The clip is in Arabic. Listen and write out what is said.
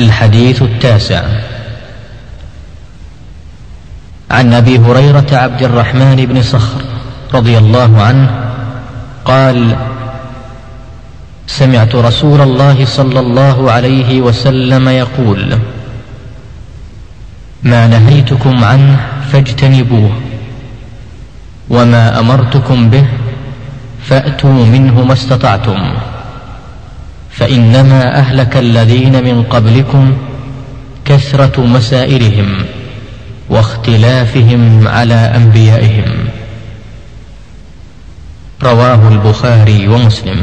الحديث التاسع. عن أبي هريرة عبد الرحمن بن صخر رضي الله عنه قال سمعت رسول الله صلى الله عليه وسلم يقول ما نهيتكم عنه فاجتنبوه وما أمرتكم به فأتوا منه ما استطعتم. فإنما أهلك الذين من قبلكم كثرة مسائلهم واختلافهم على أنبيائهم. رواه البخاري ومسلم.